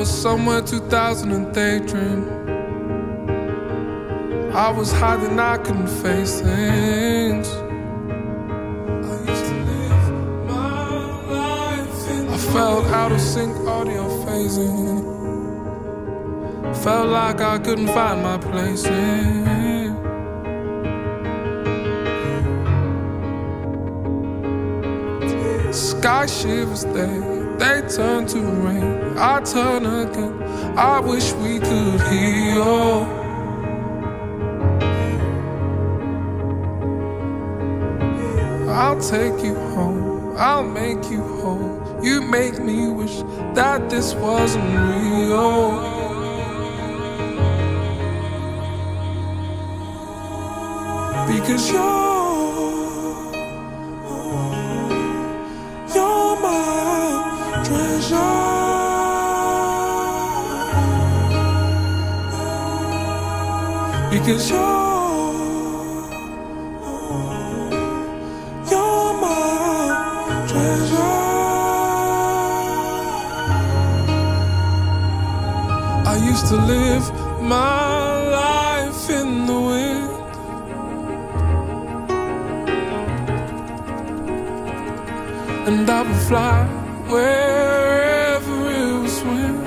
Was somewhere 2000 and daydream. I was hiding, I couldn't face things. I used to live my life. I felt out of sync, audio phasing. Felt like I couldn't find my place in. Sky shivers, they turn to rain. I turn again. I wish we could heal. I'll take you home. I'll make you whole. You make me wish that this wasn't real. Because you're, Because you're, you're my treasure. I used to live my life in the wind. and I would fly wherever it was wind.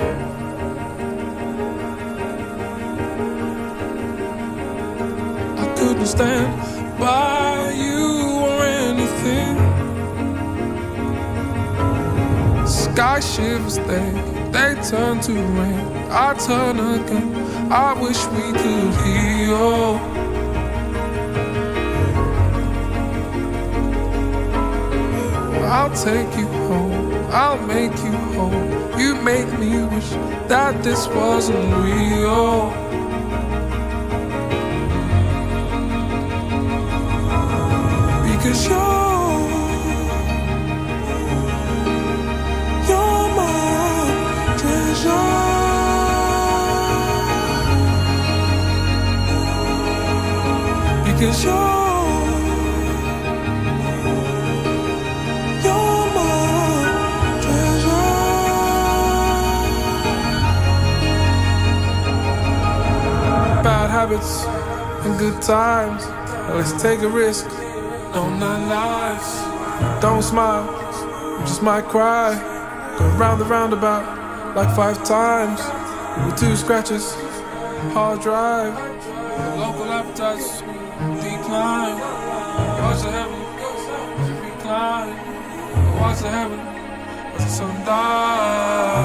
Couldn't stand by you or anything. Sky shivers, they they turn to rain. I turn again. I wish we could heal. I'll take you home. I'll make you whole. You make me wish that this wasn't real. Habits and good times. Let's take a risk. Don't smile, you just might cry. Go round the roundabout like five times. With two scratches, hard drive. Local appetites decline. Watch the heaven recline. Watch the heaven sun dies.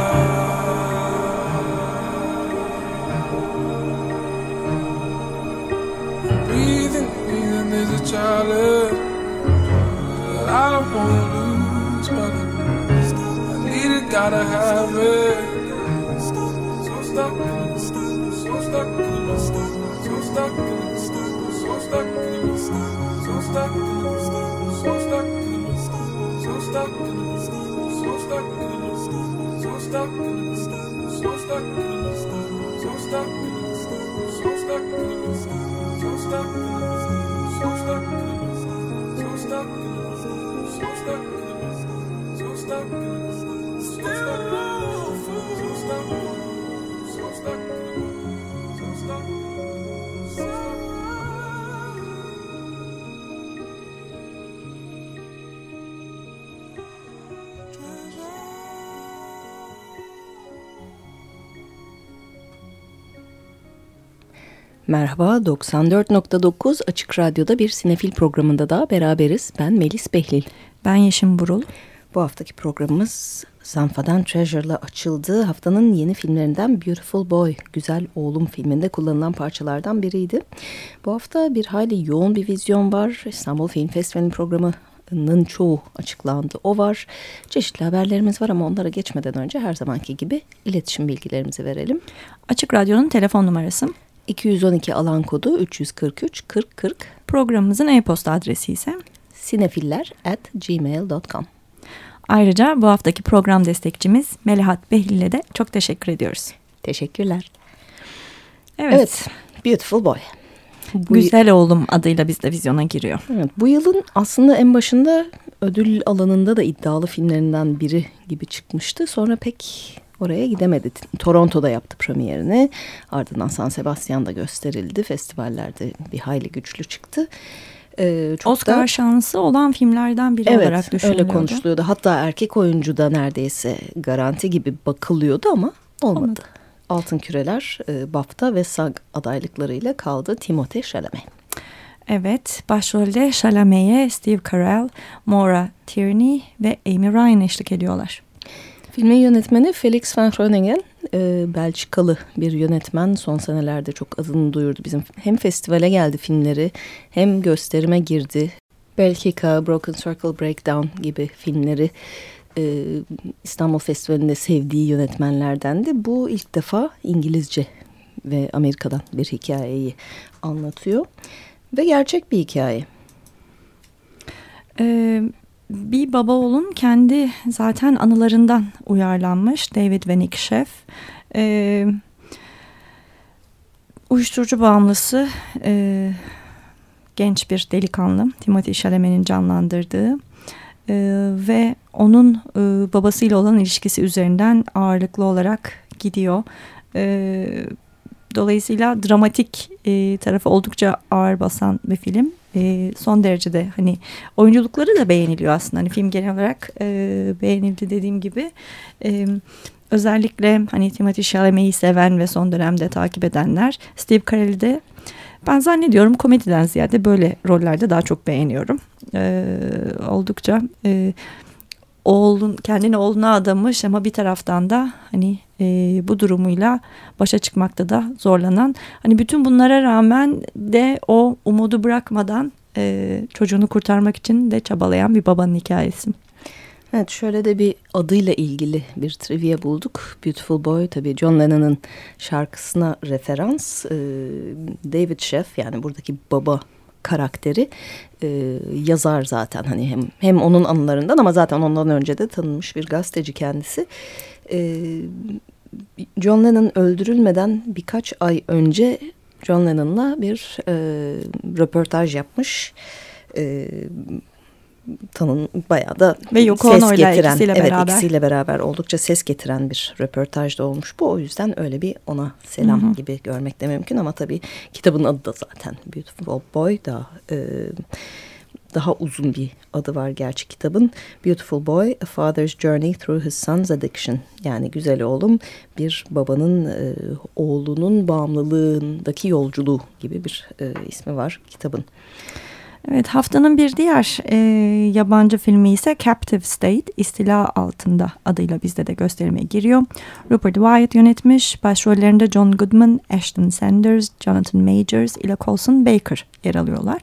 Gotta have it. So stuck, so stuck, so stuck, so stuck, so stuck, so stuck, so stuck, so stuck, so stuck, so stuck, so stuck, so stuck, so stuck, so stuck, so stuck, so stuck, so stuck, Merhaba 94.9 Açık Radyo'da bir sinefil programında daha beraberiz. Ben Melis Behlil. Ben Yeşim Burul. Bu haftaki programımız Sanfa'dan Treasure'la açıldı. Haftanın yeni filmlerinden Beautiful Boy, Güzel Oğlum filminde kullanılan parçalardan biriydi. Bu hafta bir hayli yoğun bir vizyon var. İstanbul Film Festivali programının çoğu açıklandı. O var. Çeşitli haberlerimiz var ama onlara geçmeden önce her zamanki gibi iletişim bilgilerimizi verelim. Açık Radyo'nun telefon numarası 212 alan kodu 343 40 40. Programımızın e-posta adresi ise sinefiller at gmail.com. Ayrıca bu haftaki program destekçimiz Melihat Behlil'e de çok teşekkür ediyoruz. Teşekkürler. Evet. Evet, Beautiful Boy. Bu, Güzel Oğlum adıyla bizde vizyona giriyor. evet, bu yılın aslında en başında ödül alanında da iddialı filmlerinden biri gibi çıkmıştı. Sonra pek oraya gidemedi. Toronto'da yaptı premierini. Ardından San Sebastian'da gösterildi. Festivallerde bir hayli güçlü çıktı. Ee, çok Oscar da, şansı olan filmlerden biri evet, olarak düşünülüyordu. öyle konuşuluyordu. Hatta erkek oyuncu da neredeyse garanti gibi bakılıyordu ama olmadı. olmadı. Altın Küreler, e, BAFTA ve SAG adaylıklarıyla kaldı Timothée Chalamet. Evet, başrolde Chalamet'e Steve Carell, Maura Tierney ve Amy Ryan eşlik ediyorlar. Filmin yönetmeni Felix van Groningen, e, Belçikalı bir yönetmen. Son senelerde çok adını duyurdu. Bizim hem festivale geldi filmleri hem gösterime girdi. Belkika, Broken Circle Breakdown gibi filmleri e, İstanbul Festivali'nde sevdiği yönetmenlerdendi. Bu ilk defa İngilizce ve Amerika'dan bir hikayeyi anlatıyor. Ve gerçek bir hikaye. Ee, bir baba oğlun kendi zaten anılarından uyarlanmış David ve Nick Sheff. Ee, uyuşturucu bağımlısı e, genç bir delikanlı Timothy Chalamet'in canlandırdığı e, ve onun e, babasıyla olan ilişkisi üzerinden ağırlıklı olarak gidiyor. E, dolayısıyla dramatik e, tarafı oldukça ağır basan bir film. E, son derecede hani oyunculukları da beğeniliyor aslında. Hani film genel olarak e, beğenildi dediğim gibi. E, özellikle hani Timothy Chalamet'i seven ve son dönemde takip edenler Steve Carell'i de ben zannediyorum komediden ziyade böyle rollerde daha çok beğeniyorum. Ee, oldukça e, oğlun kendini oğluna adamış ama bir taraftan da hani e, bu durumuyla başa çıkmakta da zorlanan hani bütün bunlara rağmen de o umudu bırakmadan e, çocuğunu kurtarmak için de çabalayan bir babanın hikayesi. Evet şöyle de bir adıyla ilgili bir trivia bulduk. Beautiful Boy tabii John Lennon'ın şarkısına referans. Ee, David Sheff yani buradaki baba karakteri e, yazar zaten hani hem hem onun anılarından ama zaten ondan önce de tanınmış bir gazeteci kendisi. E, John Lennon öldürülmeden birkaç ay önce John Lennon'la bir e, röportaj yapmış. E, tanın bayağı da Ve Yoko ses getiren, ikisiyle evet, beraber. ikisiyle beraber oldukça ses getiren bir röportajda olmuş bu. O yüzden öyle bir ona selam Hı -hı. gibi görmek de mümkün ama tabii kitabın adı da zaten Beautiful Boy da e, daha uzun bir adı var gerçi kitabın. Beautiful Boy, A Father's Journey Through His Son's Addiction. Yani güzel oğlum bir babanın e, oğlunun bağımlılığındaki yolculuğu gibi bir e, ismi var kitabın. Evet haftanın bir diğer e, yabancı filmi ise Captive State İstila Altında adıyla bizde de gösterime giriyor. Rupert Wyatt yönetmiş. Başrollerinde John Goodman, Ashton Sanders, Jonathan Majors ile Colson Baker yer alıyorlar.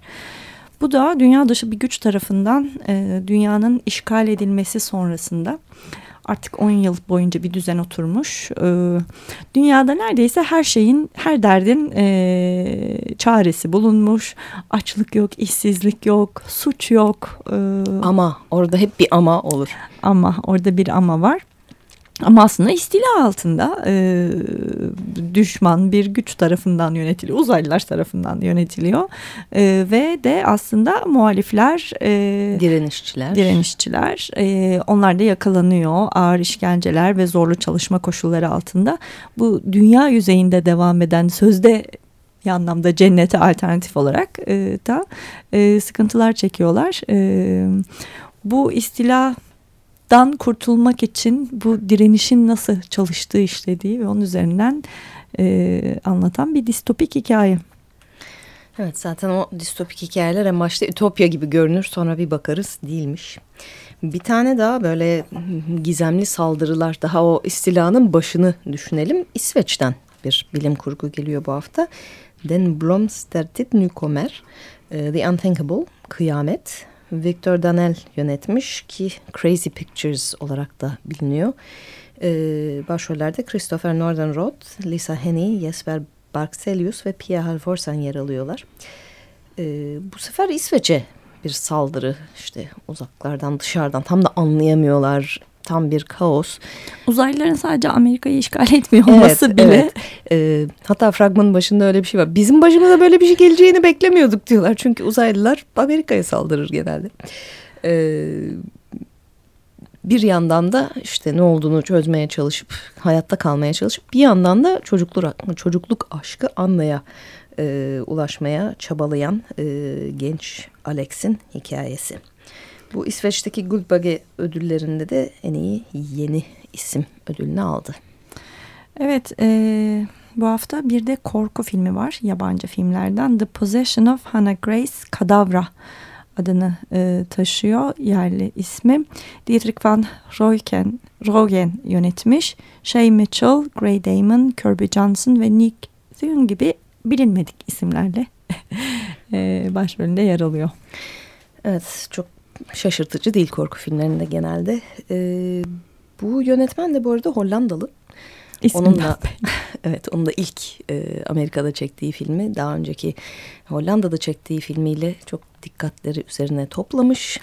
Bu da dünya dışı bir güç tarafından e, dünyanın işgal edilmesi sonrasında artık 10 yıl boyunca bir düzen oturmuş. Ee, dünyada neredeyse her şeyin, her derdin e, çaresi bulunmuş. Açlık yok, işsizlik yok, suç yok. E, ama orada hep bir ama olur. Ama orada bir ama var. Ama aslında istila altında e, düşman bir güç tarafından yönetiliyor. Uzaylılar tarafından yönetiliyor. E, ve de aslında muhalifler... E, direnişçiler. Direnişçiler. E, onlar da yakalanıyor. Ağır işkenceler ve zorlu çalışma koşulları altında. Bu dünya yüzeyinde devam eden sözde bir anlamda cennete alternatif olarak e, da e, sıkıntılar çekiyorlar. E, bu istila dan kurtulmak için bu direnişin nasıl çalıştığı işlediği ve onun üzerinden e, anlatan bir distopik hikaye. Evet zaten o distopik hikayeler en başta ütopya gibi görünür sonra bir bakarız değilmiş. Bir tane daha böyle gizemli saldırılar daha o istilanın başını düşünelim. İsveç'ten bir bilim kurgu geliyor bu hafta. Den Blomstertit Nykomer, e, The Unthinkable, Kıyamet Victor Danel yönetmiş ki Crazy Pictures olarak da biliniyor. Ee, başrollerde Christopher Nordenroth, Lisa Henney, Jesper Barkselius ve Pia Halvorsen yer alıyorlar. Ee, bu sefer İsveç'e bir saldırı işte uzaklardan dışarıdan tam da anlayamıyorlar tam bir kaos. Uzaylıların sadece Amerika'yı işgal etmiyor olması evet, bile. Evet. Ee, hatta fragmanın başında öyle bir şey var. Bizim başımıza böyle bir şey geleceğini beklemiyorduk diyorlar. Çünkü uzaylılar Amerika'ya saldırır genelde. Ee, bir yandan da işte ne olduğunu çözmeye çalışıp hayatta kalmaya çalışıp bir yandan da çocukluk, çocukluk aşkı Anna'ya e, ulaşmaya çabalayan e, genç Alex'in hikayesi. Bu İsveç'teki Guldbagge ödüllerinde de en iyi yeni isim ödülünü aldı. Evet, e, bu hafta bir de korku filmi var yabancı filmlerden. The Possession of Hannah Grace Kadavra adını e, taşıyor yerli ismi. Dietrich van Royken, Rogen yönetmiş. Shay Mitchell, Gray Damon, Kirby Johnson ve Nick Thune gibi bilinmedik isimlerle e, başrolünde yer alıyor. Evet çok şaşırtıcı değil korku filmlerinde genelde. E, bu yönetmen de bu arada Hollandalı. İsminden Onunla evet onun da ilk e, Amerika'da çektiği filmi daha önceki Hollanda'da çektiği filmiyle çok dikkatleri üzerine toplamış.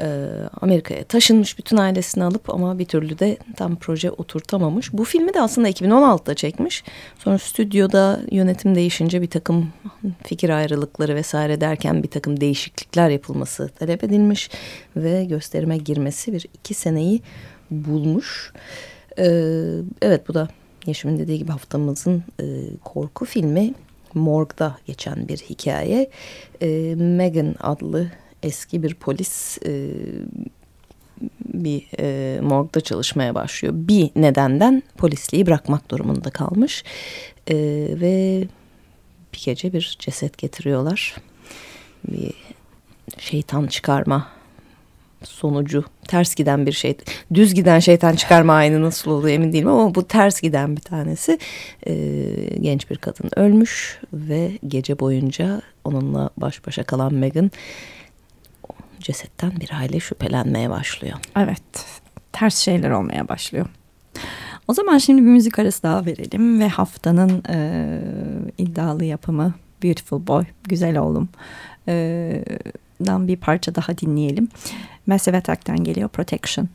E, Amerika'ya taşınmış bütün ailesini alıp ama bir türlü de tam proje oturtamamış. Bu filmi de aslında 2016'da çekmiş. Sonra stüdyoda yönetim değişince bir takım fikir ayrılıkları vesaire derken bir takım değişiklikler yapılması talep edilmiş. Ve gösterime girmesi bir iki seneyi bulmuş. Ee, evet bu da Yeşim'in dediği gibi haftamızın e, korku filmi Morg'da geçen bir hikaye. E, Megan adlı eski bir polis e, bir e, morgda çalışmaya başlıyor. Bir nedenden polisliği bırakmak durumunda kalmış. E, ve bir gece bir ceset getiriyorlar. Bir şeytan çıkarma sonucu ters giden bir şey. Düz giden şeytan çıkarma aynı nasıl oluyor emin değilim ama bu ters giden bir tanesi. E, genç bir kadın ölmüş ve gece boyunca onunla baş başa kalan Megan cesetten bir aile şüphelenmeye başlıyor. Evet ters şeyler olmaya başlıyor. O zaman şimdi bir müzik arası daha verelim ve haftanın e, iddialı yapımı Beautiful Boy, Güzel Oğlum e, dan bir parça daha dinleyelim. Massive Attack'ten geliyor Protection.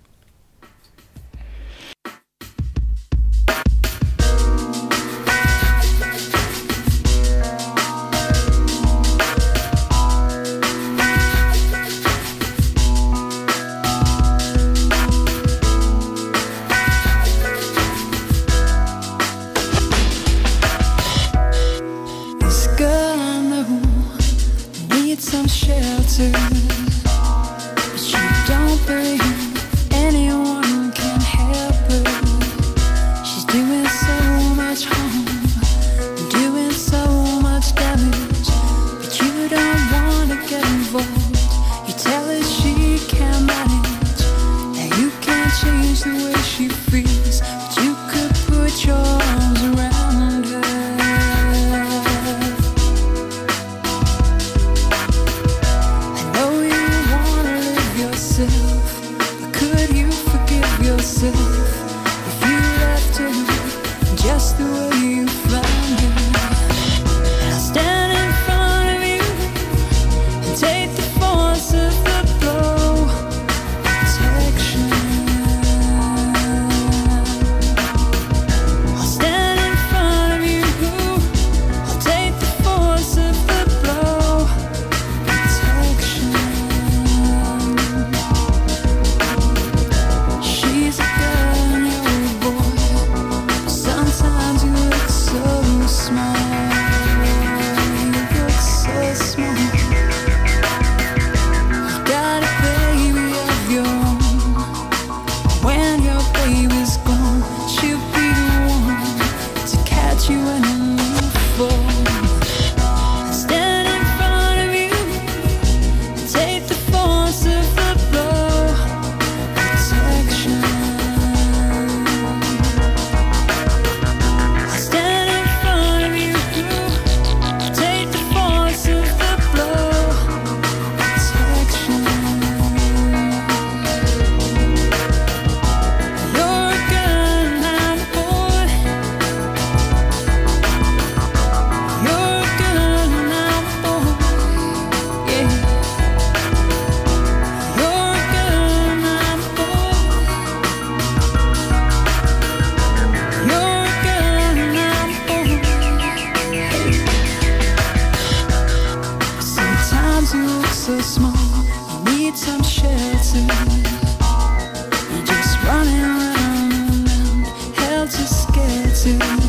kisses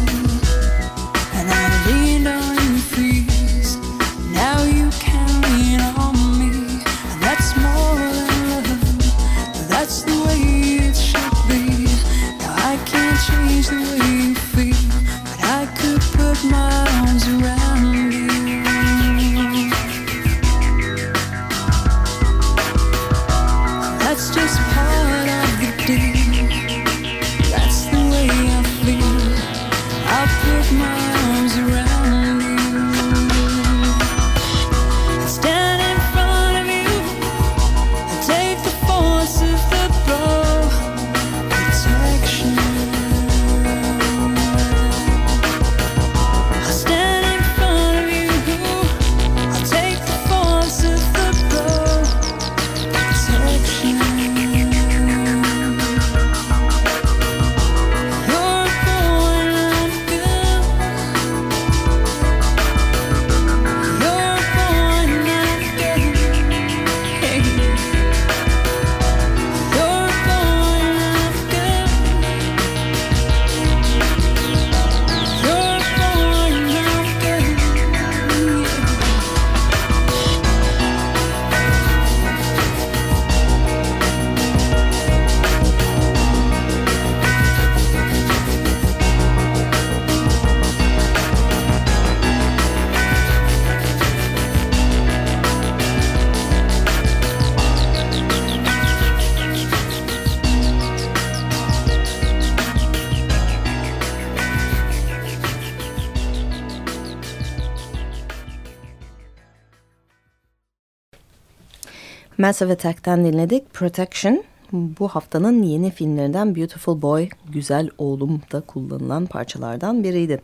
Massive Attack'ten dinledik Protection. Bu haftanın yeni filmlerinden Beautiful Boy, Güzel Oğlum da kullanılan parçalardan biriydi.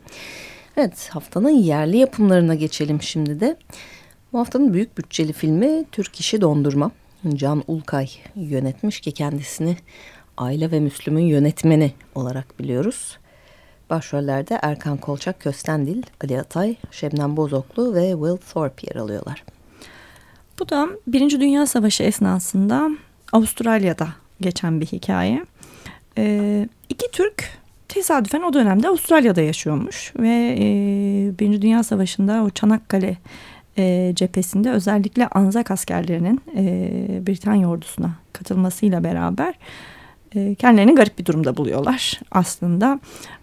Evet haftanın yerli yapımlarına geçelim şimdi de. Bu haftanın büyük bütçeli filmi Türk İşi Dondurma. Can Ulkay yönetmiş ki kendisini Aile ve Müslüm'ün yönetmeni olarak biliyoruz. Başrollerde Erkan Kolçak Köstendil, Ali Atay, Şebnem Bozoklu ve Will Thorpe yer alıyorlar. Bu da Birinci Dünya Savaşı esnasında Avustralya'da geçen bir hikaye. Ee, iki Türk tesadüfen o dönemde Avustralya'da yaşıyormuş ve e, Birinci Dünya Savaşı'nda o Çanakkale e, cephesinde özellikle Anzak askerlerinin e, Britanya ordusuna katılmasıyla beraber e, kendilerini garip bir durumda buluyorlar aslında.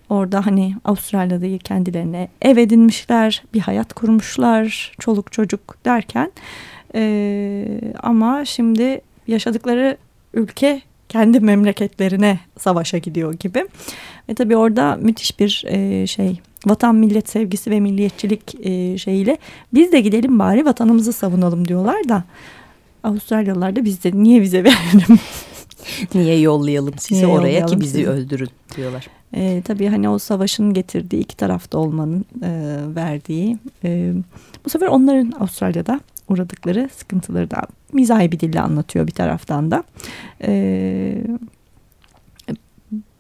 Orada hani Avustralya'da kendilerine ev edinmişler, bir hayat kurmuşlar, çoluk çocuk derken e, ama şimdi yaşadıkları ülke kendi memleketlerine savaşa gidiyor gibi. Ve tabii orada müthiş bir e, şey vatan millet sevgisi ve milliyetçilik e, şeyiyle biz de gidelim bari vatanımızı savunalım diyorlar da Avustralyalılar da biz de niye bize verelim? niye yollayalım sizi niye oraya ki bizi sizi? öldürün diyorlar. E, tabii hani o savaşın getirdiği iki tarafta olmanın e, verdiği e, bu sefer onların Avustralya'da uğradıkları sıkıntıları da mizahi bir dille anlatıyor bir taraftan da. E,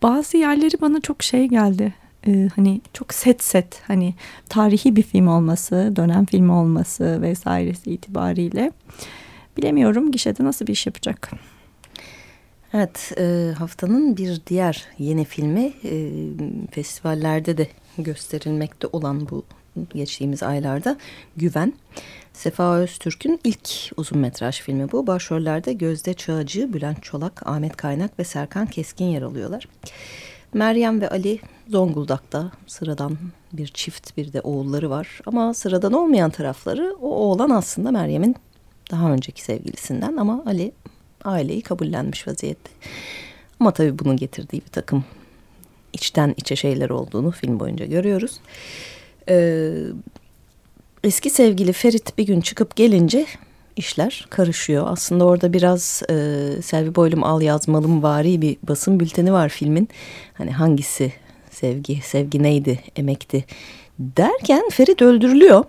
bazı yerleri bana çok şey geldi. E, hani çok set set hani tarihi bir film olması, dönem filmi olması vesairesi itibariyle bilemiyorum gişede nasıl bir iş yapacak. Evet e, haftanın bir diğer yeni filmi e, festivallerde de gösterilmekte olan bu geçtiğimiz aylarda Güven. Sefa Öztürk'ün ilk uzun metraj filmi bu. Başrollerde Gözde Çağcı, Bülent Çolak, Ahmet Kaynak ve Serkan Keskin yer alıyorlar. Meryem ve Ali Zonguldak'ta sıradan bir çift bir de oğulları var. Ama sıradan olmayan tarafları o oğlan aslında Meryem'in daha önceki sevgilisinden ama Ali aileyi kabullenmiş vaziyette. Ama tabii bunun getirdiği bir takım içten içe şeyler olduğunu film boyunca görüyoruz. Ee, eski sevgili Ferit bir gün çıkıp gelince işler karışıyor. Aslında orada biraz e, Selvi Boylum al yazmalım vari bir basın bülteni var filmin. Hani hangisi sevgi, sevgi neydi, emekti derken Ferit öldürülüyor.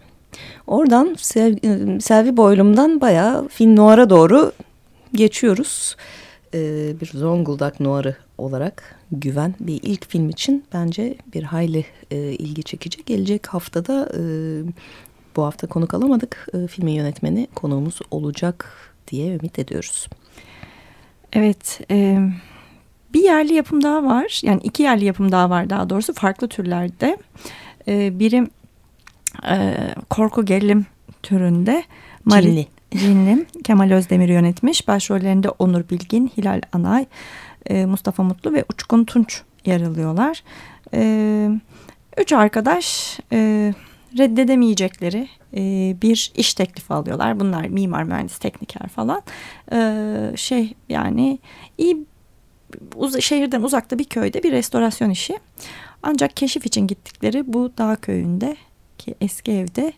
Oradan Sev, e, Selvi Boylum'dan bayağı film noir'a doğru geçiyoruz. Ee, bir Zonguldak noir'ı olarak Güven bir ilk film için bence bir hayli e, ilgi çekici. Gelecek haftada e, bu hafta konuk alamadık. E, filmin yönetmeni konuğumuz olacak diye ümit ediyoruz. Evet, e, bir yerli yapım daha var. Yani iki yerli yapım daha var daha doğrusu farklı türlerde. E, biri e, korku gerilim türünde. Mari, Cinli. Cinli. Kemal Özdemir yönetmiş. Başrollerinde Onur Bilgin, Hilal Anay, e, Mustafa Mutlu ve Uçkun Tunç yer alıyorlar. E, üç arkadaş e, reddedemeyecekleri e, bir iş teklifi alıyorlar. Bunlar mimar, mühendis, tekniker falan. E, şey yani iyi uz şehirden uzakta bir köyde bir restorasyon işi. Ancak keşif için gittikleri bu dağ köyünde ki eski evde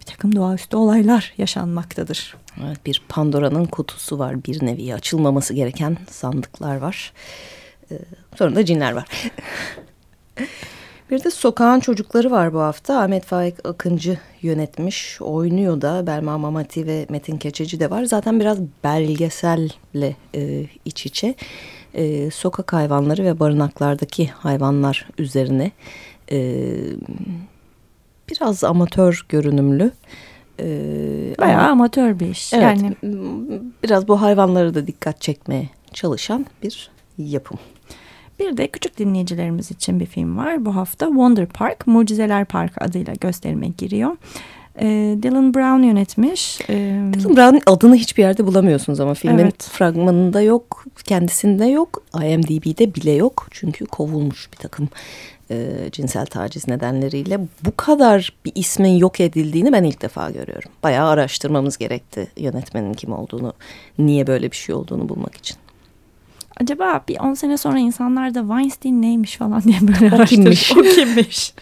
bir takım doğaüstü olaylar yaşanmaktadır. Evet, bir Pandora'nın kutusu var bir nevi açılmaması gereken sandıklar var. Ee, sonra da cinler var. bir de Sokağın Çocukları var bu hafta. Ahmet Faik Akıncı yönetmiş, oynuyor da. Belma Mamati ve Metin Keçeci de var. Zaten biraz belgeselle e, iç içe. E, sokak hayvanları ve barınaklardaki hayvanlar üzerine e, biraz amatör görünümlü. Ee, Bayağı ama, amatör bir iş. Evet, yani biraz bu hayvanları da dikkat çekmeye çalışan bir yapım. Bir de küçük dinleyicilerimiz için bir film var. Bu hafta Wonder Park, Mucizeler Parkı adıyla gösterime giriyor. Ee, Dylan Brown yönetmiş. Ee, Dylan Brown'ın adını hiçbir yerde bulamıyorsunuz ama filmin evet. fragmanında yok, kendisinde yok, IMDb'de bile yok. Çünkü kovulmuş bir takım e, cinsel taciz nedenleriyle bu kadar bir ismin yok edildiğini ben ilk defa görüyorum. Bayağı araştırmamız gerekti yönetmenin kim olduğunu, niye böyle bir şey olduğunu bulmak için. Acaba bir 10 sene sonra insanlar da Weinstein neymiş falan diye böyle o. Kimmiş? o kimmiş?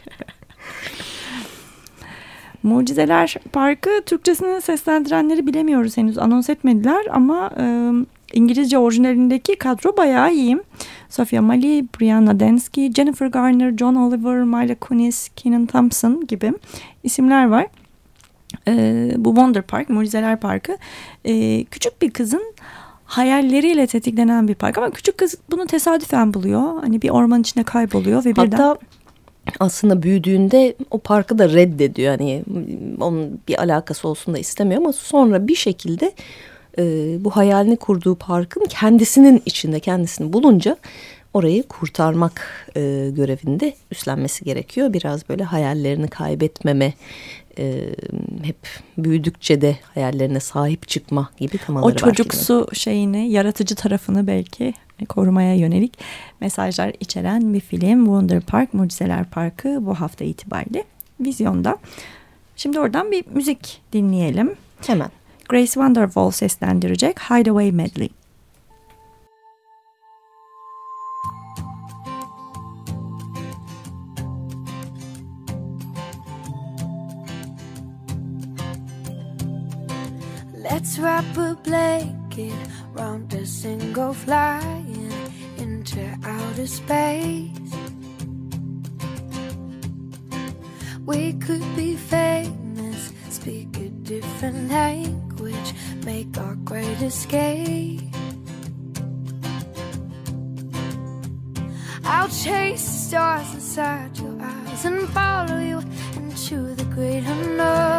Mucizeler Parkı Türkçesini seslendirenleri bilemiyoruz henüz anons etmediler ama e, İngilizce orijinalindeki kadro bayağı iyi. Sophia Mali, Brianna Densky, Jennifer Garner, John Oliver, Mila Kunis, Kenan Thompson gibi isimler var. E, bu Wonder Park, Mucizeler Parkı e, küçük bir kızın hayalleriyle tetiklenen bir park ama küçük kız bunu tesadüfen buluyor. Hani bir orman içinde kayboluyor ve birden... Hatta aslında büyüdüğünde o parkı da reddediyor. Hani onun bir alakası olsun da istemiyor ama sonra bir şekilde e, bu hayalini kurduğu parkın kendisinin içinde kendisini bulunca orayı kurtarmak e, görevinde üstlenmesi gerekiyor. Biraz böyle hayallerini kaybetmeme, e, hep büyüdükçe de hayallerine sahip çıkma gibi temaları var. O çocuksu var şeyini, yaratıcı tarafını belki korumaya yönelik mesajlar içeren bir film. Wonder Park, Mucizeler Parkı bu hafta itibariyle vizyonda. Şimdi oradan bir müzik dinleyelim. Hemen. Grace Wonderwall seslendirecek Hideaway Medley. Let's wrap a blanket round us and go flying into outer space. We could be famous, speak a different language, make our great escape. I'll chase stars inside your eyes and follow you into the great unknown.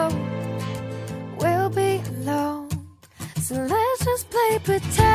Pretend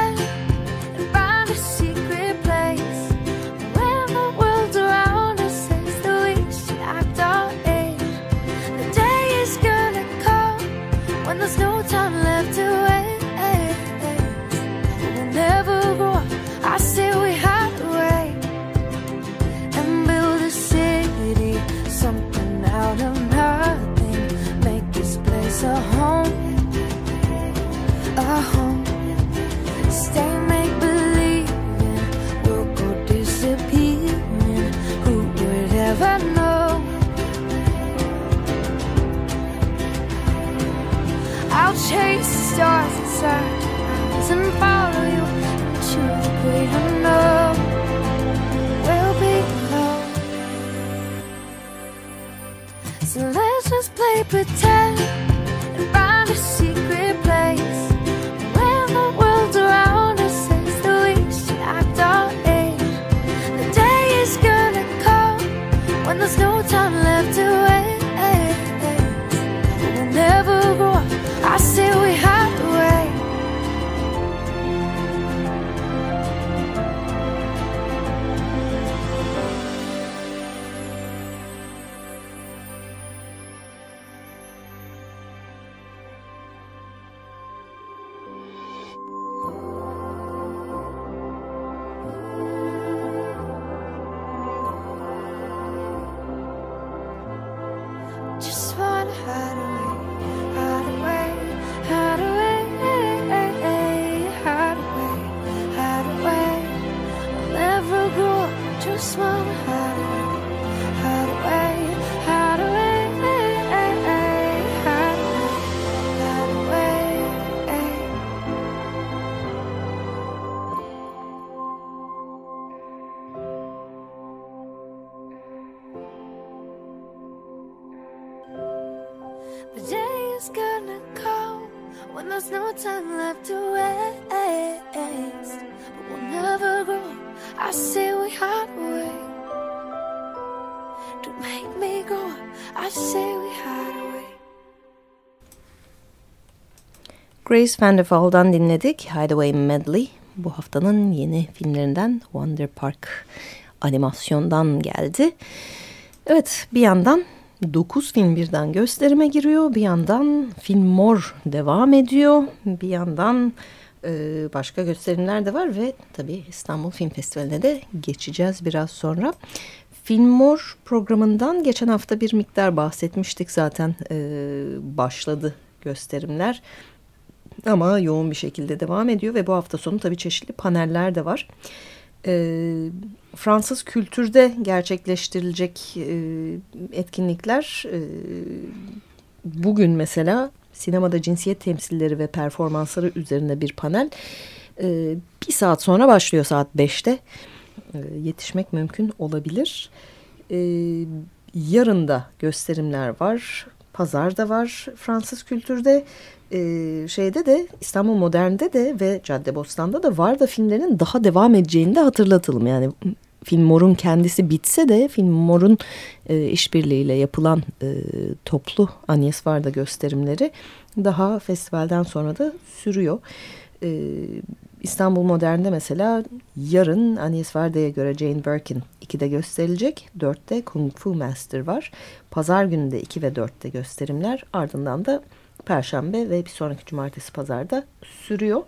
Grace Van der Waal'dan dinledik Hideaway Medley. Bu haftanın yeni filmlerinden Wonder Park animasyondan geldi. Evet bir yandan 9 film birden gösterime giriyor. Bir yandan Film Mor devam ediyor. Bir yandan e, başka gösterimler de var ve tabii İstanbul Film Festivali'ne de geçeceğiz biraz sonra. Film Mor programından geçen hafta bir miktar bahsetmiştik zaten e, başladı gösterimler. Ama yoğun bir şekilde devam ediyor ve bu hafta sonu tabii çeşitli paneller de var. Ee, Fransız kültürde gerçekleştirilecek e, etkinlikler e, bugün mesela sinemada cinsiyet temsilleri ve performansları üzerine bir panel e, bir saat sonra başlıyor saat 5'te. E, yetişmek mümkün olabilir. E, yarın da gösterimler var. Pazarda var Fransız kültürde. E, şeyde de İstanbul Modern'de de ve Caddebostan'da da var da filmlerin daha devam edeceğini de hatırlatalım. Yani film Mor'un kendisi bitse de film Mor'un e, işbirliğiyle yapılan e, toplu Agnes Varda gösterimleri daha festivalden sonra da sürüyor. E, İstanbul Modern'de mesela yarın Agnes Varda'ya göre Jane Birkin 2'de gösterilecek. 4'te Kung Fu Master var. Pazar günü de 2 ve 4'te gösterimler. Ardından da Perşembe ve bir sonraki cumartesi pazarda sürüyor.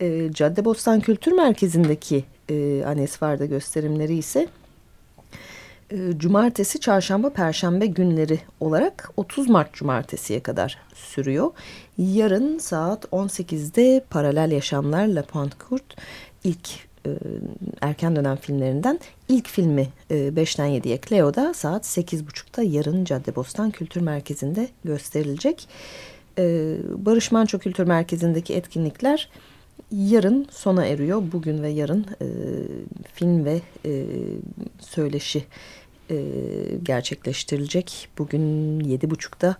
E, Caddebostan Kültür Merkezi'ndeki e, Anes Varda gösterimleri ise e, cumartesi, çarşamba, perşembe günleri olarak 30 Mart cumartesiye kadar sürüyor. Yarın saat 18'de Paralel Yaşamlar La Pointe ilk e, erken dönem filmlerinden ilk filmi e, 5'ten 7'ye Cleo'da saat 8.30'da yarın Caddebostan Kültür Merkezi'nde gösterilecek. E, Barış Manço Kültür Merkezi'ndeki etkinlikler yarın sona eriyor. Bugün ve yarın e, film ve e, söyleşi gerçekleştirilecek. Bugün yedi buçukta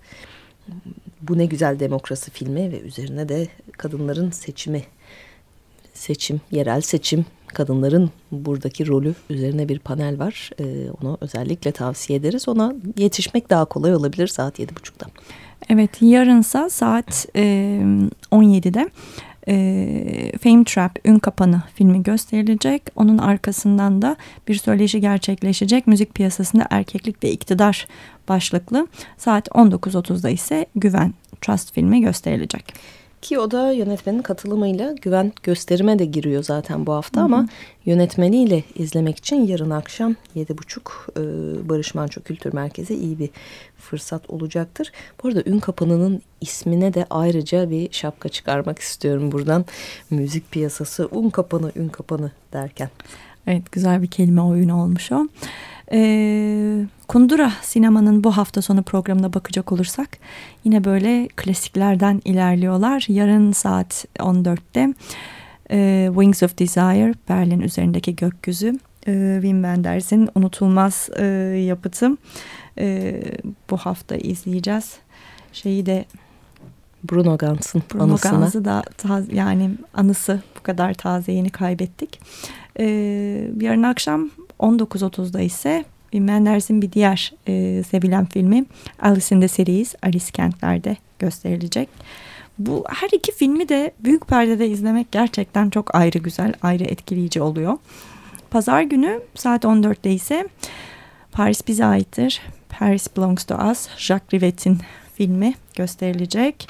bu ne güzel demokrasi filmi ve üzerine de kadınların seçimi, seçim, yerel seçim, kadınların buradaki rolü üzerine bir panel var. Onu özellikle tavsiye ederiz. Ona yetişmek daha kolay olabilir saat yedi buçukta. Evet yarınsa saat e, 17'de e, Fame Trap Ün Kapanı filmi gösterilecek. Onun arkasından da bir söyleşi gerçekleşecek. Müzik piyasasında erkeklik ve iktidar başlıklı. Saat 19.30'da ise Güven Trust filmi gösterilecek. Ki o da yönetmenin katılımıyla güven gösterime de giriyor zaten bu hafta Hı -hı. ama yönetmeniyle izlemek için yarın akşam 7.30 e, Barış Manço Kültür Merkezi iyi bir fırsat olacaktır. Bu arada Ün Kapanı'nın ismine de ayrıca bir şapka çıkarmak istiyorum buradan. Müzik piyasası Un Kapanı, Ün Kapanı derken. Evet güzel bir kelime oyunu olmuş o. Ee, Kundura sinemanın bu hafta sonu programına bakacak olursak yine böyle klasiklerden ilerliyorlar. Yarın saat 14'te e, Wings of Desire Berlin üzerindeki gökyüzü e, Wim Wenders'in unutulmaz e, yapıtı e, bu hafta izleyeceğiz. Şeyi de Bruno Gans'ın Bruno anısına. Da yani anısı bu kadar taze yeni kaybettik. Ee, yarın akşam 19.30'da ise Menders'in bir diğer e, sevilen filmi Alice in the Cities, Alice Kentler'de gösterilecek. Bu her iki filmi de büyük perdede izlemek gerçekten çok ayrı güzel, ayrı etkileyici oluyor. Pazar günü saat 14'te ise Paris bize aittir. Paris Belongs to Us, Jacques Rivet'in filmi gösterilecek.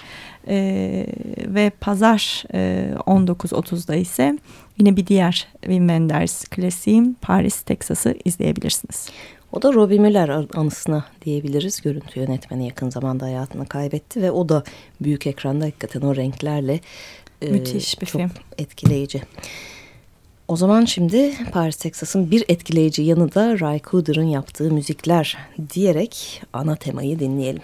Ee, ve pazar e, 19.30'da ise yine bir diğer Wim Wenders klasiğim Paris, Texas'ı izleyebilirsiniz. O da Robbie Müller anısına diyebiliriz. Görüntü yönetmeni yakın zamanda hayatını kaybetti ve o da büyük ekranda hakikaten o renklerle e, müthiş bir çok film. etkileyici. O zaman şimdi Paris Texas'ın bir etkileyici yanı da Ray Cooder'ın yaptığı müzikler diyerek ana temayı dinleyelim.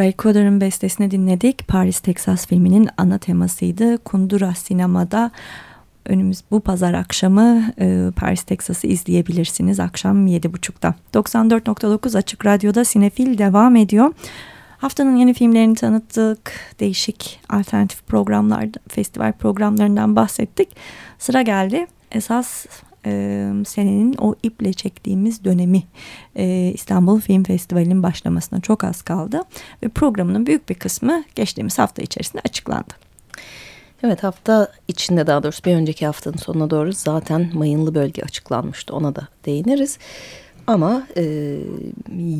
Ray Cooder'ın bestesini dinledik. Paris, Texas filminin ana temasıydı. Kundura sinemada önümüz bu pazar akşamı e, Paris, Texas'ı izleyebilirsiniz akşam 7.30'da. 94.9 Açık Radyo'da Sinefil devam ediyor. Haftanın yeni filmlerini tanıttık. Değişik alternatif programlar, festival programlarından bahsettik. Sıra geldi. Esas e, senenin o iple çektiğimiz dönemi e, İstanbul Film Festivali'nin başlamasına çok az kaldı. Ve programının büyük bir kısmı geçtiğimiz hafta içerisinde açıklandı. Evet hafta içinde daha doğrusu bir önceki haftanın sonuna doğru zaten mayınlı bölge açıklanmıştı. Ona da değiniriz. Ama e,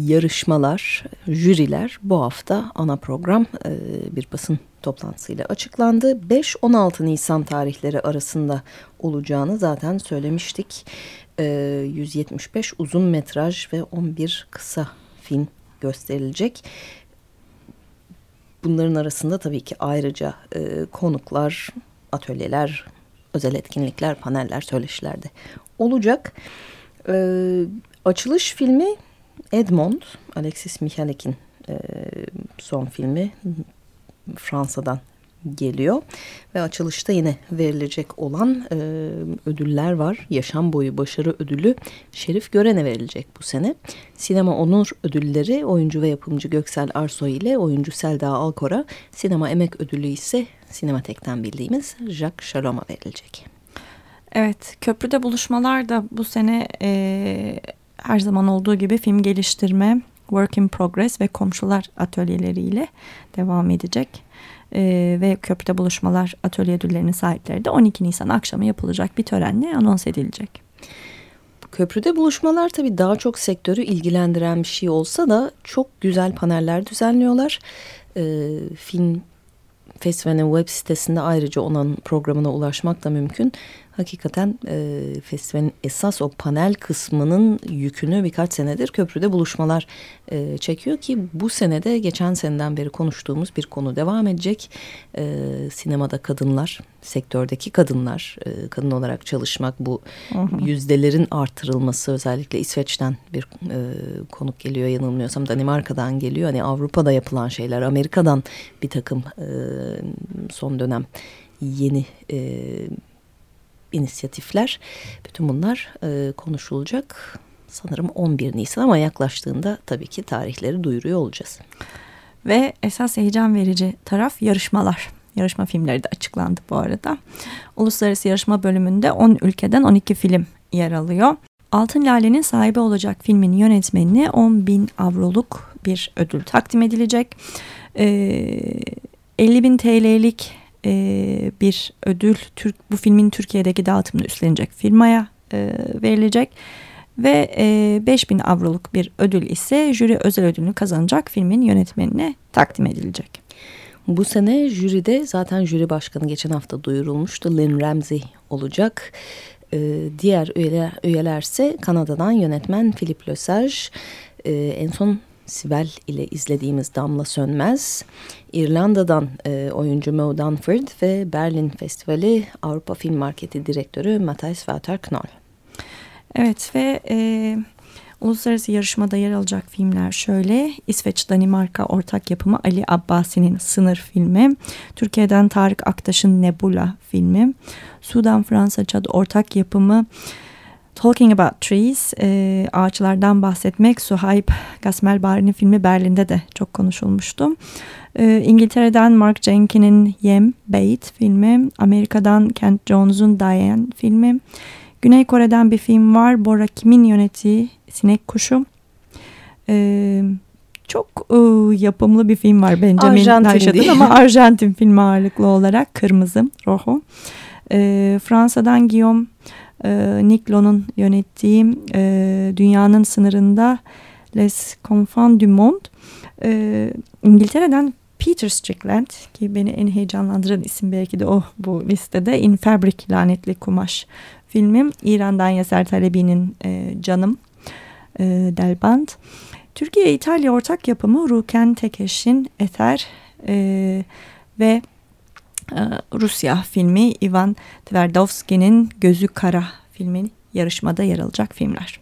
yarışmalar, jüriler bu hafta ana program e, bir basın toplantısıyla açıklandı. 5-16 Nisan tarihleri arasında olacağını zaten söylemiştik. E, 175 uzun metraj ve 11 kısa film gösterilecek. Bunların arasında tabii ki ayrıca e, konuklar, atölyeler, özel etkinlikler, paneller, söyleşiler de olacak. E, açılış filmi Edmond, Alexis Michalek'in e, son filmi Fransa'dan geliyor. Ve açılışta yine verilecek olan e, ödüller var. Yaşam boyu başarı ödülü Şerif Gören'e verilecek bu sene. Sinema Onur ödülleri oyuncu ve yapımcı Göksel Arsoy ile oyuncu Selda Alkor'a, sinema emek ödülü ise Sinematek'ten bildiğimiz Jacques Shalom'a verilecek. Evet, köprüde buluşmalar da bu sene e, her zaman olduğu gibi film geliştirme, work in progress ve komşular atölyeleriyle devam edecek. Ee, ve köprüde buluşmalar atölye ödüllerinin sahipleri de 12 Nisan akşamı yapılacak bir törenle anons edilecek. Köprüde buluşmalar tabii daha çok sektörü ilgilendiren bir şey olsa da çok güzel paneller düzenliyorlar. Ee, film festivalin web sitesinde ayrıca onun programına ulaşmak da mümkün. Hakikaten e, festivalin esas o panel kısmının yükünü birkaç senedir köprüde buluşmalar e, çekiyor ki bu senede geçen seneden beri konuştuğumuz bir konu devam edecek. E, sinemada kadınlar, sektördeki kadınlar, e, kadın olarak çalışmak bu hı hı. yüzdelerin artırılması özellikle İsveç'ten bir e, konuk geliyor yanılmıyorsam Danimarka'dan geliyor. Hani Avrupa'da yapılan şeyler, Amerika'dan bir takım e, son dönem yeni e, inisiyatifler. Bütün bunlar e, konuşulacak sanırım 11 Nisan ama yaklaştığında tabii ki tarihleri duyuruyor olacağız. Ve esas heyecan verici taraf yarışmalar. Yarışma filmleri de açıklandı bu arada. Uluslararası yarışma bölümünde 10 ülkeden 12 film yer alıyor. Altın Lale'nin sahibi olacak filmin yönetmenine 10 bin avroluk bir ödül takdim edilecek. Ee, 50 bin TL'lik e, bir ödül Türk bu filmin Türkiye'deki dağıtımını üstlenecek firmaya e, verilecek ve e, 5000 avroluk bir ödül ise jüri özel ödülünü kazanacak filmin yönetmenine takdim edilecek. Bu sene jüride zaten jüri başkanı geçen hafta duyurulmuştu. Lynn Ramsey olacak. Ee, diğer üyeler, üyelerse Kanada'dan yönetmen Philip Lesage. Ee, en son Sibel ile izlediğimiz Damla Sönmez, İrlanda'dan e, oyuncu Mo Dunford ve Berlin Festivali Avrupa Film Marketi Direktörü Matthijs Wouter Knoll. Evet ve e, uluslararası yarışmada yer alacak filmler şöyle. İsveç Danimarka ortak yapımı Ali Abbasi'nin Sınır filmi. Türkiye'den Tarık Aktaş'ın Nebula filmi. Sudan Fransa Çad ortak yapımı Talking About Trees, e, ağaçlardan bahsetmek Suhayb Gasmelbari'nin filmi Berlin'de de çok konuşulmuştu. E, İngiltere'den Mark Jenkin'in Yem, Bait filmi, Amerika'dan Kent Jones'un Diane filmi, Güney Kore'den bir film var, Bora Kim'in yönettiği Sinek Kuşu. E, çok e, yapımlı bir film var Benjamin Arjantin ama Arjantin filmi ağırlıklı olarak Kırmızı, Rojo. E, Fransa'dan Guillaume e, Niklo'nun yönettiği e, Dünyanın Sınırında Les Confins du Monde. E, İngiltere'den Peter Strickland ki beni en heyecanlandıran isim belki de o bu listede In Fabric Lanetli Kumaş filmim. İran'dan Yaser Talebi'nin e, Canım e, Delband. Türkiye-İtalya ortak yapımı Ruken Tekeş'in Eter e, ve Rusya filmi Ivan Tverdovski'nin Gözü Kara filmin yarışmada yer alacak filmler.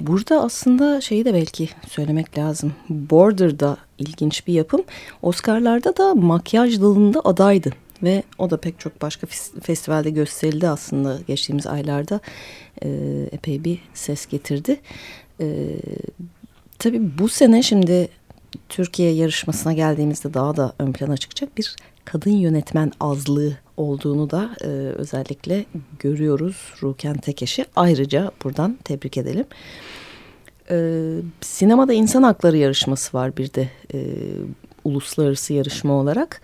Burada aslında şeyi de belki söylemek lazım. Border'da ilginç bir yapım. Oscar'larda da makyaj dalında adaydı. Ve o da pek çok başka festivalde gösterildi aslında geçtiğimiz aylarda. E, epey bir ses getirdi. E, tabii bu sene şimdi Türkiye yarışmasına geldiğimizde daha da ön plana çıkacak bir kadın yönetmen azlığı olduğunu da e, özellikle görüyoruz Ruken Tekeş'i. Ayrıca buradan tebrik edelim. E, sinemada insan hakları yarışması var bir de e, uluslararası yarışma olarak.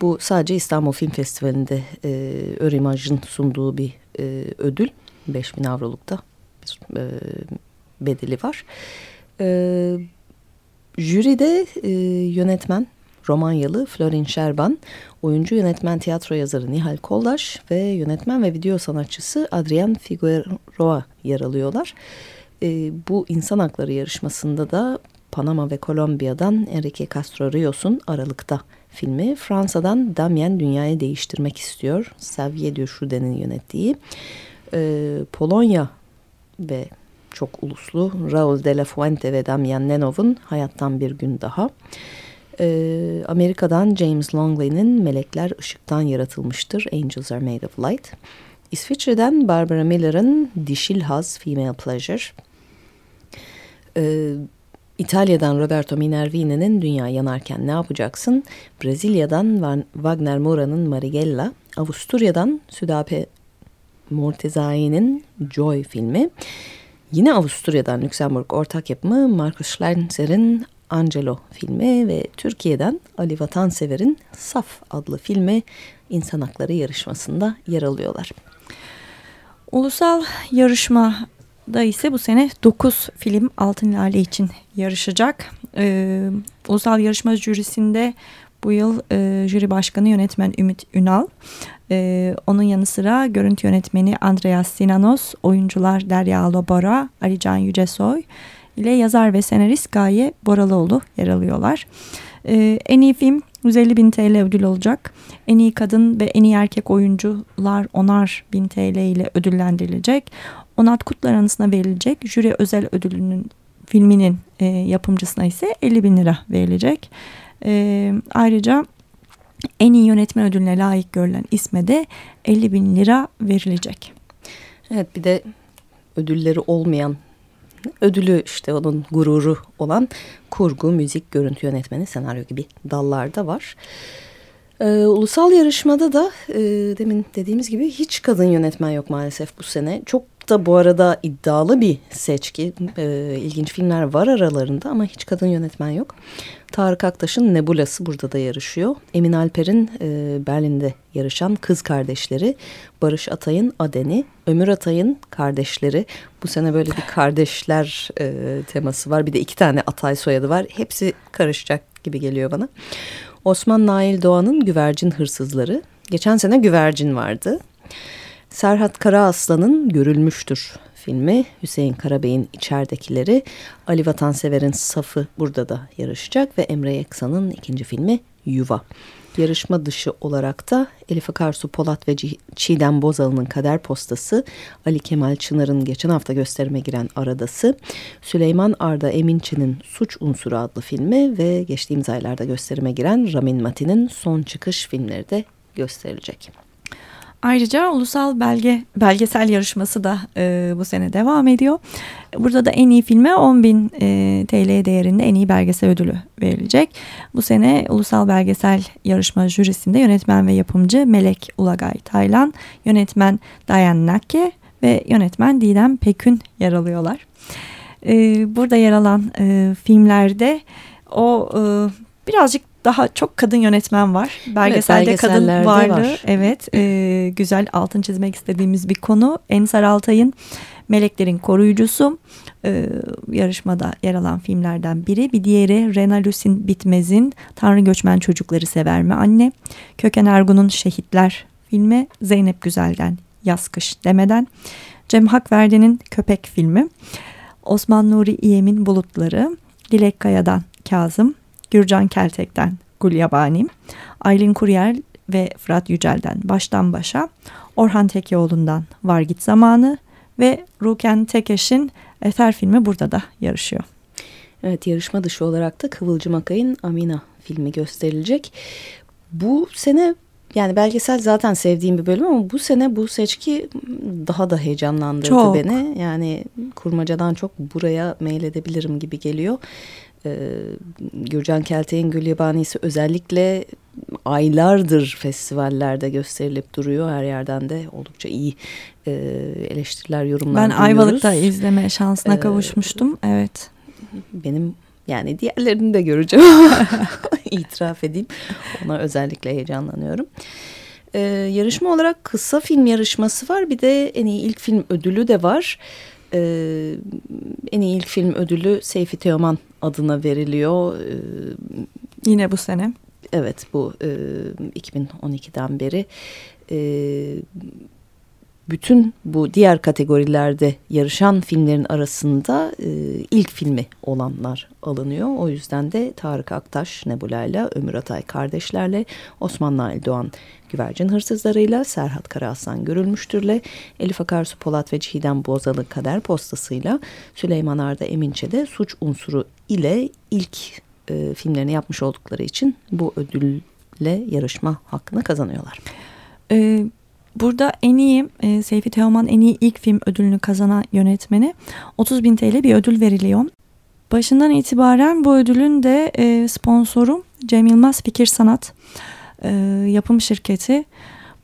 Bu sadece İstanbul Film Festivali'nde e, Örimaj'ın sunduğu bir e, ödül. 5000 avrolukta bir e, bedeli var. E, jüride e, yönetmen Romanyalı Florin Şerban, oyuncu yönetmen tiyatro yazarı Nihal Koldaş ve yönetmen ve video sanatçısı Adrian Figueroa yer alıyorlar. E, bu insan hakları yarışmasında da Panama ve Kolombiya'dan Enrique Castro Rios'un Aralık'ta filmi. Fransa'dan Damien Dünyayı Değiştirmek istiyor. Xavier Duchoude'nin yönettiği. E, Polonya ve çok uluslu Raul de la Fuente ve Damien Nenov'un Hayattan Bir Gün Daha. Ee, Amerika'dan James Longley'nin Melekler Işıktan Yaratılmıştır. Angels Are Made of Light. İsviçre'den Barbara Miller'ın Dişil Haz Female Pleasure. Ee, İtalya'dan Roberto Minervini'nin Dünya Yanarken Ne Yapacaksın? Brezilya'dan Wagner Mora'nın Marigella. Avusturya'dan Südape Mortezai'nin Joy filmi. Yine Avusturya'dan Lüksemburg ortak yapımı Markus Schleinser'in Angelo filmi ve Türkiye'den Ali Vatansever'in Saf adlı filmi insan hakları yarışmasında yer alıyorlar. Ulusal yarışmada ise bu sene 9 film Altın Lale için yarışacak. Ee, ulusal yarışma jürisinde Bu yıl e, jüri başkanı yönetmen Ümit Ünal. E, onun yanı sıra görüntü yönetmeni Andreas Sinanos, oyuncular Derya Alobora, Ali Can Yücesoy ile yazar ve senarist Gaye Boralıoğlu yer alıyorlar. E, en iyi film 150 bin TL ödül olacak. En iyi kadın ve en iyi erkek oyuncular onar bin TL ile ödüllendirilecek. Onat Kutlar anısına verilecek. Jüri özel ödülünün filminin e, yapımcısına ise 50 bin lira verilecek. E, ayrıca en iyi yönetmen ödülüne layık görülen isme de 50 bin lira verilecek. Evet bir de ödülleri olmayan ödülü işte onun gururu olan kurgu, müzik, görüntü yönetmeni, senaryo gibi dallarda var. Ee, ulusal yarışmada da e, demin dediğimiz gibi hiç kadın yönetmen yok maalesef bu sene. Çok da bu arada iddialı bir seçki. E, ilginç filmler var aralarında ama hiç kadın yönetmen yok. Tarık Aktaş'ın Nebulası burada da yarışıyor. Emin Alper'in e, Berlin'de yarışan kız kardeşleri. Barış Atay'ın Adeni. Ömür Atay'ın kardeşleri. Bu sene böyle bir kardeşler e, teması var. Bir de iki tane Atay soyadı var. Hepsi karışacak gibi geliyor bana. Osman Nail Doğan'ın Güvercin Hırsızları. Geçen sene Güvercin vardı. Serhat Karaaslan'ın Görülmüştür filmi, Hüseyin Karabey'in İçeridekileri, Ali Vatansever'in Safı burada da yarışacak ve Emre Yeksan'ın ikinci filmi Yuva. Yarışma dışı olarak da Elif Akarsu Polat ve Çiğdem Bozal'ın Kader Postası, Ali Kemal Çınar'ın geçen hafta gösterime giren Aradası, Süleyman Arda Eminçi'nin Suç Unsuru adlı filmi ve geçtiğimiz aylarda gösterime giren Ramin Mati'nin Son Çıkış filmleri de gösterilecek. Ayrıca ulusal belge belgesel yarışması da e, bu sene devam ediyor. Burada da en iyi filme 10 bin e, TL değerinde en iyi belgesel ödülü verilecek. Bu sene ulusal belgesel yarışma jürisinde yönetmen ve yapımcı Melek Ulagay Taylan, yönetmen Dayan Nakke ve yönetmen Didem Pekün yer alıyorlar. E, burada yer alan e, filmlerde o e, birazcık daha çok kadın yönetmen var. Belgeselde evet, kadın varlığı var. evet e, güzel altın çizmek istediğimiz bir konu. Ensar Altay'ın Meleklerin Koruyucusu e, yarışmada yer alan filmlerden biri. Bir diğeri Rena Lusin Bitmez'in Tanrı Göçmen Çocukları Sever mi Anne? Köken Ergun'un Şehitler filmi. Zeynep Güzel'den Yaz Kış Demeden. Cem Hakverdi'nin Köpek filmi. Osman Nuri İyem'in Bulutları. Dilek Kaya'dan Kazım. Gürcan Keltek'ten Gulyabani, Aylin Kuryer ve Fırat Yücel'den Baştan Başa, Orhan Tekeoğlu'ndan Var Git Zamanı ve Ruken Tekeş'in Eter filmi burada da yarışıyor. Evet yarışma dışı olarak da Kıvılcım Akay'ın Amina filmi gösterilecek. Bu sene yani belgesel zaten sevdiğim bir bölüm ama bu sene bu seçki daha da heyecanlandırdı çok. beni. Yani kurmacadan çok buraya meyledebilirim gibi geliyor e, Gürcan Keltek'in Gül Yabani'si özellikle aylardır festivallerde gösterilip duruyor. Her yerden de oldukça iyi e, eleştiriler, yorumlar Ben duyuyoruz. Ayvalık'ta izleme şansına ee, kavuşmuştum. Evet. Benim yani diğerlerini de göreceğim. İtiraf edeyim. Ona özellikle heyecanlanıyorum. Ee, yarışma olarak kısa film yarışması var. Bir de en iyi ilk film ödülü de var e, en iyi ilk film ödülü Seyfi Teoman adına veriliyor. E, Yine bu sene. Evet bu e, 2012'den beri e, bütün bu diğer kategorilerde yarışan filmlerin arasında e, ilk filmi olanlar alınıyor. O yüzden de Tarık Aktaş Nebula ile Ömür Atay kardeşlerle Osman Nail Doğan Güvercin Hırsızlarıyla Serhat Karaaslan Görülmüştür'le Elif Akarsu Polat ve Çiğdem Bozalı Kader Postası'yla Süleyman Arda Eminçe'de Suç Unsuru ile ilk e, filmlerini yapmış oldukları için bu ödülle yarışma hakkını kazanıyorlar. Ee, Burada en iyi e, Seyfi Teoman en iyi ilk film ödülünü kazanan yönetmeni 30 bin TL bir ödül veriliyor. Başından itibaren bu ödülün de e, sponsoru Cem Yılmaz Fikir Sanat e, yapım şirketi.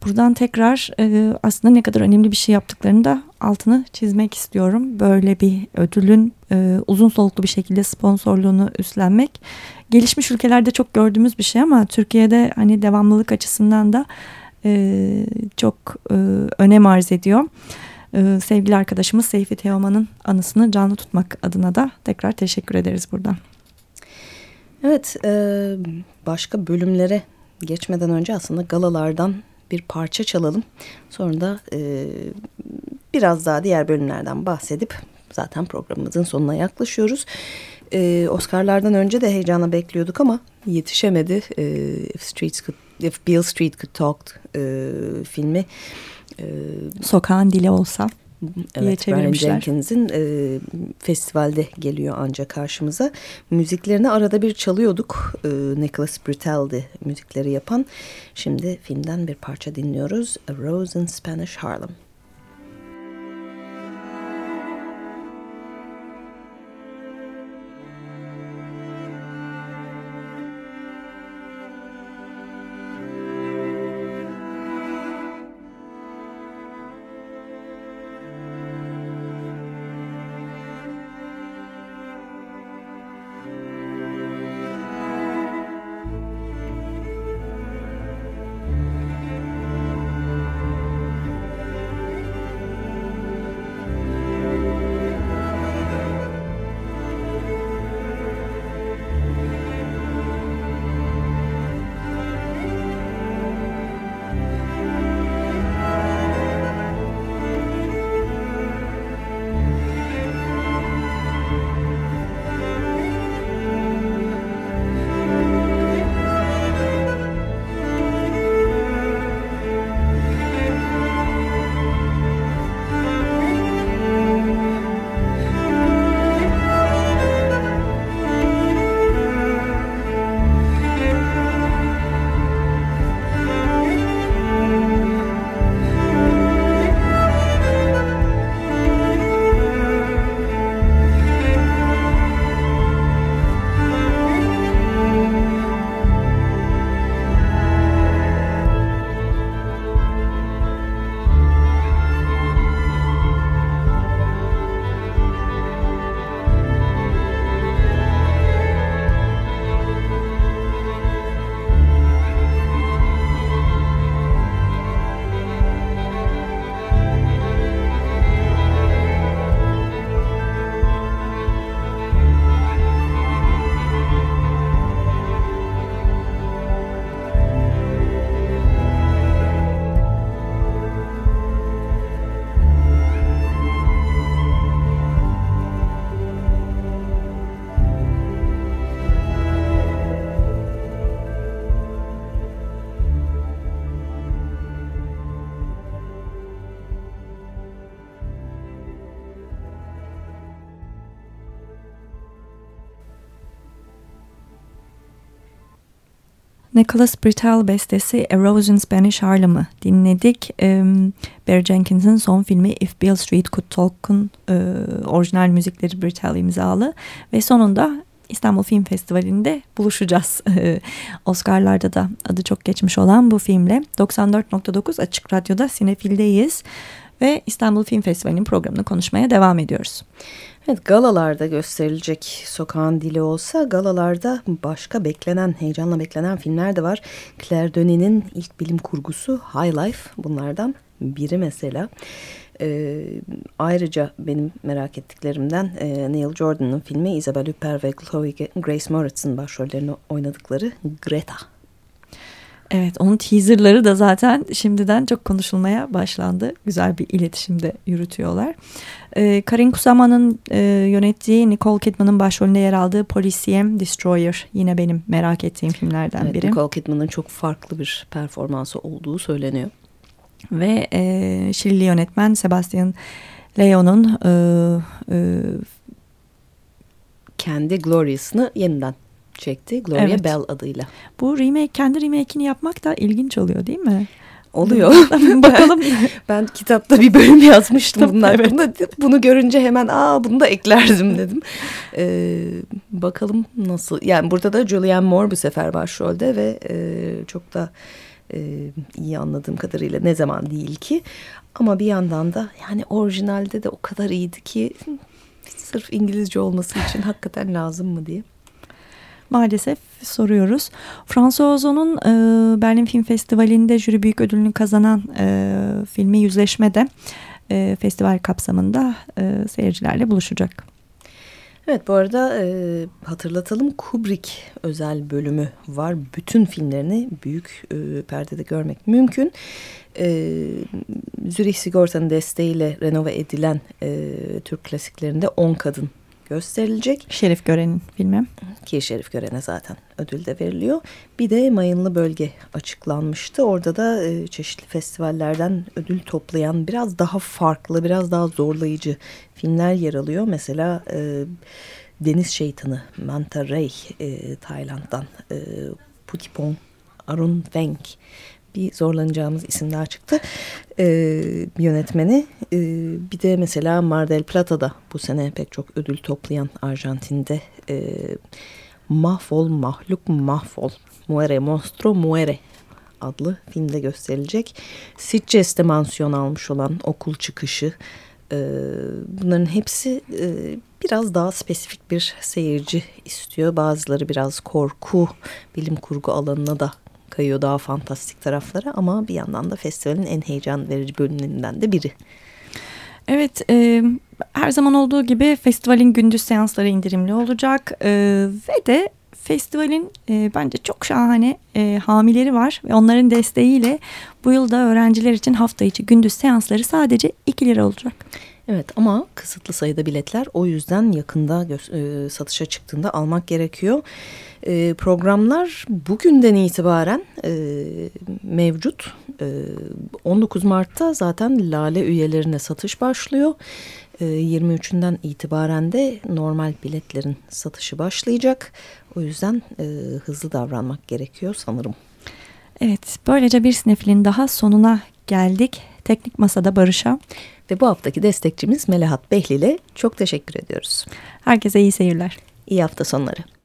Buradan tekrar e, aslında ne kadar önemli bir şey yaptıklarını da altını çizmek istiyorum. Böyle bir ödülün e, uzun soluklu bir şekilde sponsorluğunu üstlenmek gelişmiş ülkelerde çok gördüğümüz bir şey ama Türkiye'de hani devamlılık açısından da e, çok e, önem arz ediyor. E, sevgili arkadaşımız Seyfi Teoman'ın anısını canlı tutmak adına da tekrar teşekkür ederiz buradan. Evet, e, başka bölümlere geçmeden önce aslında galalardan bir parça çalalım. Sonra da e, biraz daha diğer bölümlerden bahsedip zaten programımızın sonuna yaklaşıyoruz. E, Oscar'lardan önce de heyecana bekliyorduk ama yetişemedi. E, If, could, If Beale Street Could Talk e, filmi. E, Sokağın dili olsa evet, Brian Jenkins'in e, festivalde geliyor ancak karşımıza. Müziklerini arada bir çalıyorduk. E, Nicholas Brutal'di müzikleri yapan. Şimdi filmden bir parça dinliyoruz. A Rose in Spanish Harlem. Nicholas Britell bestesi A in Spanish Harlem'ı dinledik. E, Barry Jenkins'in son filmi If Bill Street Could Talk'un e, orijinal müzikleri Britell imzalı. Ve sonunda İstanbul Film Festivali'nde buluşacağız. Oscar'larda da adı çok geçmiş olan bu filmle. 94.9 Açık Radyo'da Sinefil'deyiz ve İstanbul Film Festivali'nin programını konuşmaya devam ediyoruz. Evet galalarda gösterilecek sokağın dili olsa galalarda başka beklenen, heyecanla beklenen filmler de var. Claire Denis'in ilk bilim kurgusu High Life bunlardan biri mesela. Ee, ayrıca benim merak ettiklerimden e, Neil Jordan'ın filmi Isabelle Huppert ve Chloe Grace Moritz'in başrollerini oynadıkları Greta Evet onun teaserları da zaten şimdiden çok konuşulmaya başlandı. Güzel bir iletişimde yürütüyorlar. Ee, Karin Kusama'nın e, yönettiği Nicole Kidman'ın başrolünde yer aldığı Polisiyem Destroyer yine benim merak ettiğim filmlerden evet, biri. Nicole Kidman'ın çok farklı bir performansı olduğu söyleniyor. Ve e, Şilili yönetmen Sebastian Leon'un e, e, kendi Glorious'ını yeniden çekti. Gloria evet. Bell adıyla. Bu remake kendi remake'ini yapmak da ilginç oluyor değil mi? Oluyor. Bakalım. ben kitapta bir bölüm yazmıştım bunlar. Evet. Bunu, bunu görünce hemen aa bunu da eklerdim dedim. Ee, bakalım nasıl. Yani burada da Julianne Moore bu sefer başrolde ve e, çok da e, iyi anladığım kadarıyla ne zaman değil ki. Ama bir yandan da yani orijinalde de o kadar iyiydi ki sırf İngilizce olması için hakikaten lazım mı diye maalesef soruyoruz. François Ozon'un e, Berlin Film Festivali'nde jüri büyük ödülünü kazanan e, filmi Yüzleşme'de e, festival kapsamında e, seyircilerle buluşacak. Evet bu arada e, hatırlatalım Kubrick özel bölümü var. Bütün filmlerini büyük e, perdede görmek mümkün. E, Zürich Sigorta'nın desteğiyle renove edilen e, Türk klasiklerinde 10 kadın gösterilecek. Şerif Gören'in filmi. Ki Şerif Gören'e zaten ödül de veriliyor. Bir de Mayınlı Bölge açıklanmıştı. Orada da e, çeşitli festivallerden ödül toplayan biraz daha farklı, biraz daha zorlayıcı filmler yer alıyor. Mesela e, Deniz Şeytanı, Manta Ray e, Tayland'dan, e, Putipong, Arun Weng bir zorlanacağımız isim daha çıktı. E, yönetmeni. E, bir de mesela Mar del Plata'da bu sene pek çok ödül toplayan Arjantin'de e, Mahvol Mahluk Mahvol Muere Monstro Muere adlı filmde gösterilecek. Sitges'te mansiyon almış olan okul çıkışı. E, bunların hepsi e, biraz daha spesifik bir seyirci istiyor. Bazıları biraz korku, bilim kurgu alanına da kayıyor daha fantastik taraflara ama bir yandan da festivalin en heyecan verici bölümlerinden de biri. Evet, e, her zaman olduğu gibi festivalin gündüz seansları indirimli olacak e, ve de festivalin e, bence çok şahane e, hamileri var ve onların desteğiyle bu yılda öğrenciler için hafta içi gündüz seansları sadece 2 lira olacak. Evet ama kısıtlı sayıda biletler o yüzden yakında e, satışa çıktığında almak gerekiyor. E, programlar bugünden itibaren e, mevcut. E, 19 Mart'ta zaten Lale üyelerine satış başlıyor. E, 23'ünden itibaren de normal biletlerin satışı başlayacak. O yüzden e, hızlı davranmak gerekiyor sanırım. Evet böylece bir sinefilin daha sonuna geldik. Teknik Masada Barış'a. Ve bu haftaki destekçimiz Melahat Behlil'e çok teşekkür ediyoruz. Herkese iyi seyirler. İyi hafta sonları.